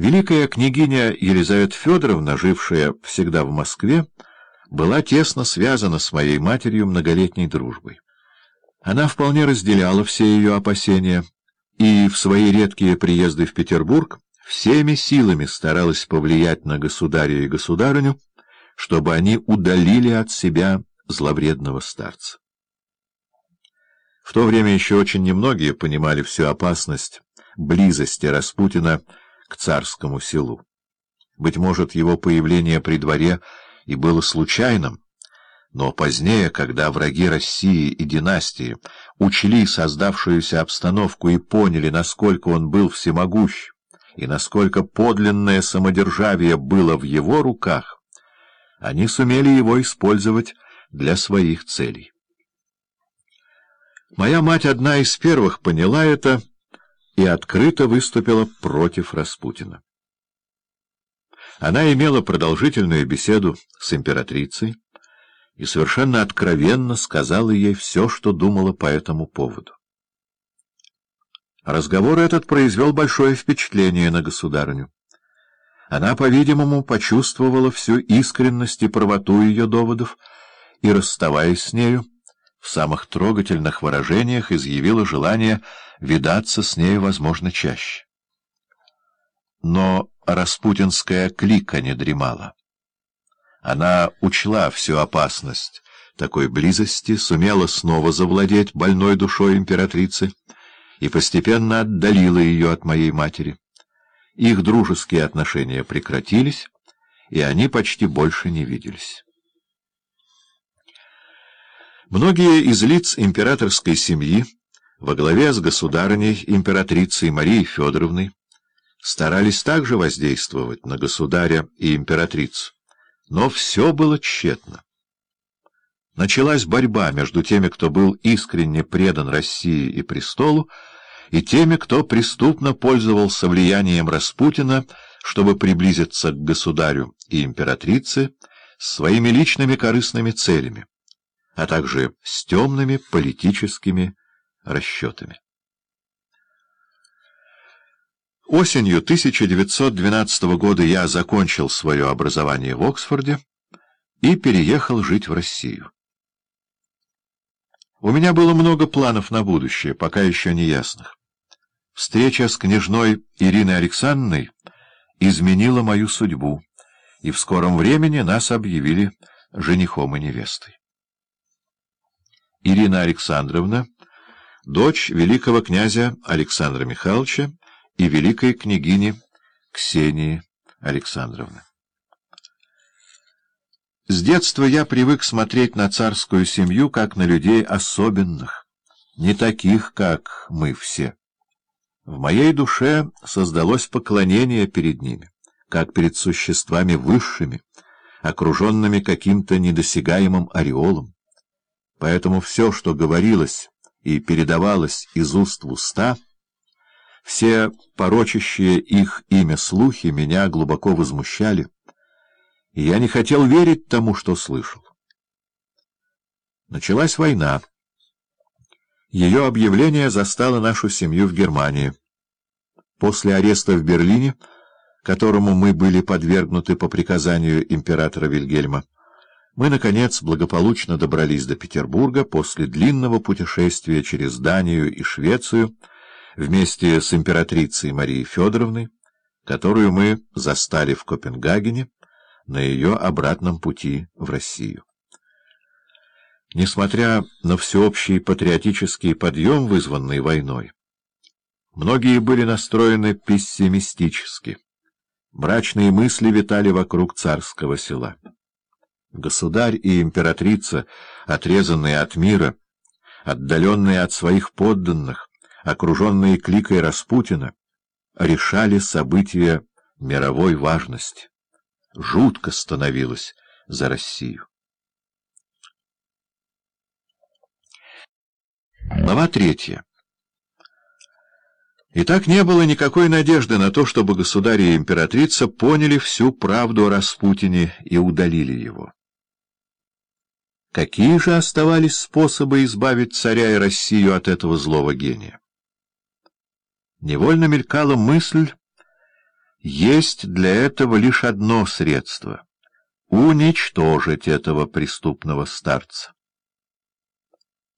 Великая княгиня Елизавета Федоровна, жившая всегда в Москве, была тесно связана с моей матерью многолетней дружбой. Она вполне разделяла все ее опасения и в свои редкие приезды в Петербург всеми силами старалась повлиять на государя и государыню, чтобы они удалили от себя зловредного старца. В то время еще очень немногие понимали всю опасность близости Распутина к царскому селу. Быть может, его появление при дворе и было случайным, но позднее, когда враги России и династии учли создавшуюся обстановку и поняли, насколько он был всемогущ, и насколько подлинное самодержавие было в его руках, они сумели его использовать для своих целей. Моя мать одна из первых поняла это и открыто выступила против Распутина. Она имела продолжительную беседу с императрицей и совершенно откровенно сказала ей все, что думала по этому поводу. Разговор этот произвел большое впечатление на государыню. Она, по-видимому, почувствовала всю искренность и правоту ее доводов и, расставаясь с нею, в самых трогательных выражениях изъявила желание видаться с нею, возможно, чаще. Но распутинская клика не дремала. Она учла всю опасность такой близости, сумела снова завладеть больной душой императрицы и постепенно отдалила ее от моей матери. Их дружеские отношения прекратились, и они почти больше не виделись. Многие из лиц императорской семьи во главе с государыней императрицей Марией Федоровной старались также воздействовать на государя и императрицу, но все было тщетно. Началась борьба между теми, кто был искренне предан России и престолу, и теми, кто преступно пользовался влиянием Распутина, чтобы приблизиться к государю и императрице своими личными корыстными целями а также с темными политическими расчетами. Осенью 1912 года я закончил свое образование в Оксфорде и переехал жить в Россию. У меня было много планов на будущее, пока еще не ясных. Встреча с княжной Ириной Александровной изменила мою судьбу, и в скором времени нас объявили женихом и невестой. Ирина Александровна, дочь великого князя Александра Михайловича и великой княгини Ксении Александровны. С детства я привык смотреть на царскую семью как на людей особенных, не таких, как мы все. В моей душе создалось поклонение перед ними, как перед существами высшими, окруженными каким-то недосягаемым ореолом. Поэтому все, что говорилось и передавалось из уст в уста, все порочащие их имя слухи меня глубоко возмущали, и я не хотел верить тому, что слышал. Началась война. Ее объявление застало нашу семью в Германии. После ареста в Берлине, которому мы были подвергнуты по приказанию императора Вильгельма, мы, наконец, благополучно добрались до Петербурга после длинного путешествия через Данию и Швецию вместе с императрицей Марией Федоровной, которую мы застали в Копенгагене на ее обратном пути в Россию. Несмотря на всеобщий патриотический подъем, вызванный войной, многие были настроены пессимистически. Мрачные мысли витали вокруг царского села. Государь и императрица, отрезанные от мира, отдаленные от своих подданных, окруженные кликой Распутина, решали события мировой важности. Жутко становилось за Россию. Глава третья. И так не было никакой надежды на то, чтобы государь и императрица поняли всю правду о Распутине и удалили его. Какие же оставались способы избавить царя и Россию от этого злого гения? Невольно мелькала мысль есть для этого лишь одно средство — уничтожить этого преступного старца.